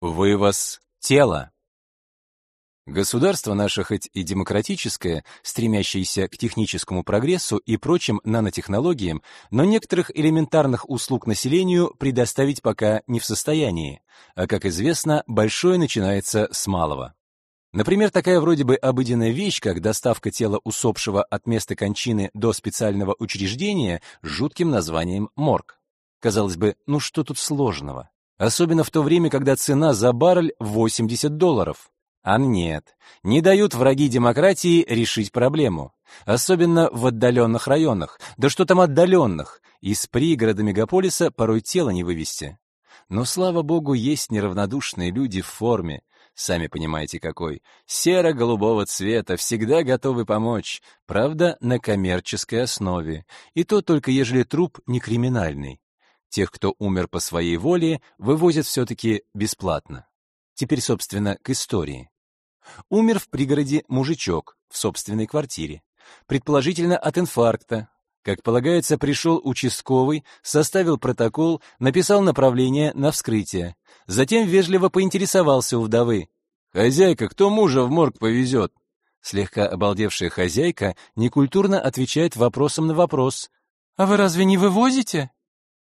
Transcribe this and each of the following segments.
Вывоз тела. Государство наше хоть и демократическое, стремящееся к техническому прогрессу и прочим нанотехнологиям, но некоторых элементарных услуг населению предоставить пока не в состоянии, а, как известно, большое начинается с малого. Например, такая вроде бы обыденная вещь, как доставка тела усопшего от места кончины до специального учреждения с жутким названием морг. Казалось бы, ну что тут сложного? Особенно в то время, когда цена за баррель 80 долларов. А нет, не дают враги демократии решить проблему. Особенно в отдаленных районах. Да что там отдаленных? Из пригорода мегаполиса порой тело не вывести. Но, слава богу, есть неравнодушные люди в форме, Сами понимаете, какой. Серо-голубого цвета, всегда готовы помочь. Правда, на коммерческой основе. И то только ежели труп не криминальный. Тех, кто умер по своей воле, вывозят все-таки бесплатно. Теперь, собственно, к истории. Умер в пригороде мужичок в собственной квартире. Предположительно от инфаркта. Как полагается, пришел участковый, составил протокол, написал направление на вскрытие. Затем вежливо поинтересовался у вдовы. «Хозяйка, кто мужа в морг повезет?» Слегка обалдевшая хозяйка некультурно отвечает вопросом на вопрос. «А вы разве не вывозите?»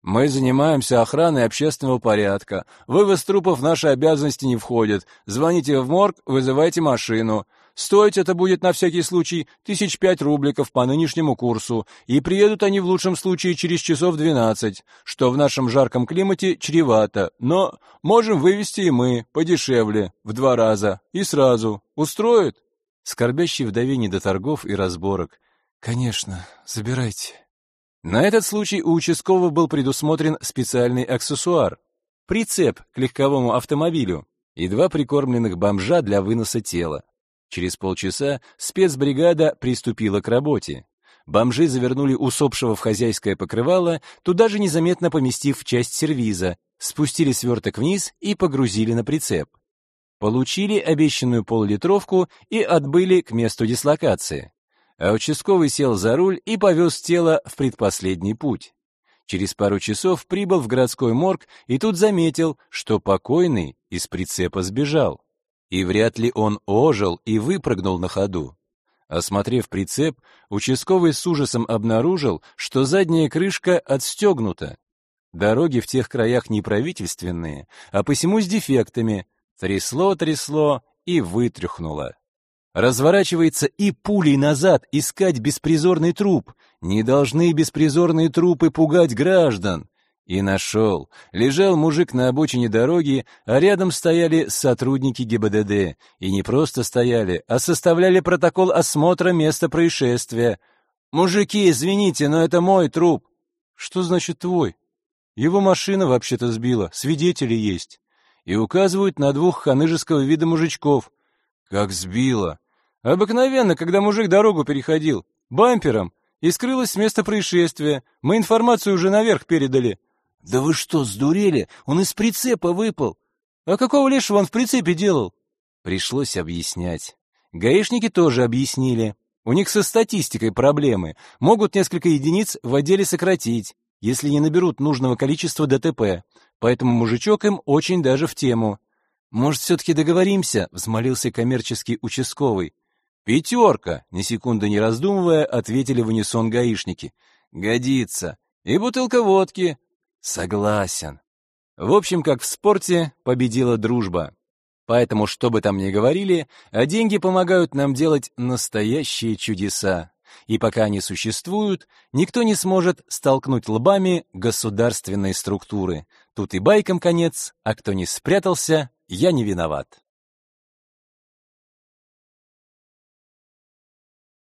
«Мы занимаемся охраной общественного порядка. Вывоз трупов в наши обязанности не входит. Звоните в морг, вызывайте машину. Стоить это будет на всякий случай тысяч пять рубликов по нынешнему курсу, и приедут они в лучшем случае через часов двенадцать, что в нашем жарком климате чревато, но можем вывести и мы, подешевле, в два раза, и сразу. Устроит?» Скорбящий вдове не до торгов и разборок. «Конечно, забирайте». На этот случай у участкового был предусмотрен специальный аксессуар — прицеп к легковому автомобилю и два прикормленных бомжа для выноса тела. Через полчаса спецбригада приступила к работе. Бомжи завернули усопшего в хозяйское покрывало, туда же незаметно поместив часть сервиза, спустили сверток вниз и погрузили на прицеп. Получили обещанную полулитровку и отбыли к месту дислокации. А участковый сел за руль и повез тело в предпоследний путь. Через пару часов прибыл в городской морг и тут заметил, что покойный из прицепа сбежал и вряд ли он ожил и выпрыгнул на ходу. Осмотрев прицеп, участковый с ужасом обнаружил, что задняя крышка отстегнута. Дороги в тех краях не правительственные, а посему с дефектами. Трясло-трясло и вытряхнуло. Разворачивается и пулей назад искать беспризорный труп. Не должны беспризорные трупы пугать граждан. И нашел. Лежал мужик на обочине дороги, а рядом стояли сотрудники ГИБДД. И не просто стояли, а составляли протокол осмотра места происшествия. «Мужики, извините, но это мой труп». «Что значит твой?» «Его машина вообще-то сбила, свидетели есть». И указывают на двух ханыжеского вида мужичков. «Как сбила?» «Обыкновенно, когда мужик дорогу переходил, бампером, и скрылась с места происшествия. Мы информацию уже наверх передали». «Да вы что, сдурели? Он из прицепа выпал!» «А какого лешего он в прицепе делал?» Пришлось объяснять. Гаишники тоже объяснили. У них со статистикой проблемы. Могут несколько единиц в отделе сократить, если не наберут нужного количества ДТП. Поэтому мужичок им очень даже в тему. «Может, все-таки договоримся?» — взмолился коммерческий участковый. «Пятерка!» — ни секунды не раздумывая, ответили в унисон гаишники. «Годится. И бутылка водки. Согласен. В общем, как в спорте, победила дружба. Поэтому, что бы там ни говорили, а деньги помогают нам делать настоящие чудеса. И пока они существуют, никто не сможет столкнуть лбами государственные структуры. Тут и байкам конец, а кто не спрятался, я не виноват.